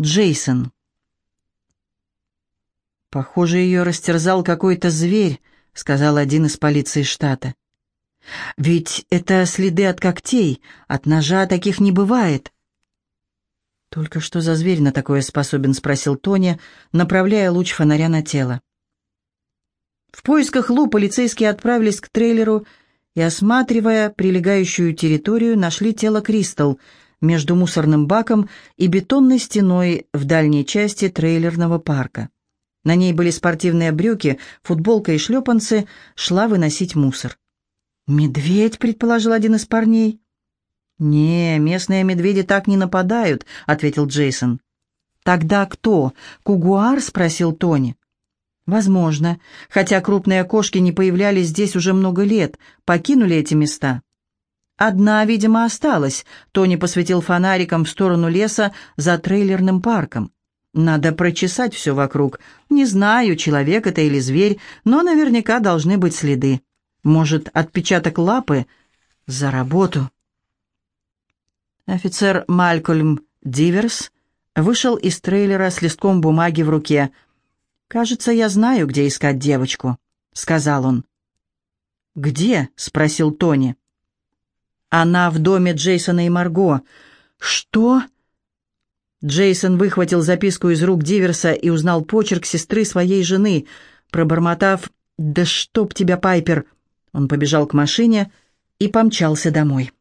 Джейсон. «Похоже, ее растерзал какой-то зверь», — сказал один из полиции штата. «Ведь это следы от когтей, от ножа таких не бывает». «Только что за зверь на такое способен?» — спросил Тони, направляя луч фонаря на тело. В поисках Лу полицейские отправились к трейлеру и, осматривая прилегающую территорию, нашли тело Кристал между мусорным баком и бетонной стеной в дальней части трейлерного парка. На ней были спортивные брюки, футболка и шлепанцы, шла выносить мусор. «Медведь», — предположил один из парней. «Не, местные медведи так не нападают», — ответил Джейсон. «Тогда кто? Кугуар?» — спросил Тони. «Возможно, хотя крупные кошки не появлялись здесь уже много лет, покинули эти места». «Одна, видимо, осталась», — Тони посветил фонариком в сторону леса за трейлерным парком. Надо прочесать все вокруг. Не знаю, человек это или зверь, но наверняка должны быть следы. Может, отпечаток лапы? За работу. Офицер Малькольм Диверс вышел из трейлера с листком бумаги в руке. «Кажется, я знаю, где искать девочку», — сказал он. «Где?» — спросил Тони. «Она в доме Джейсона и Марго». «Что?» Джейсон выхватил записку из рук Диверса и узнал почерк сестры своей жены. Пробормотав «Да чтоб тебя, Пайпер!» Он побежал к машине и помчался домой.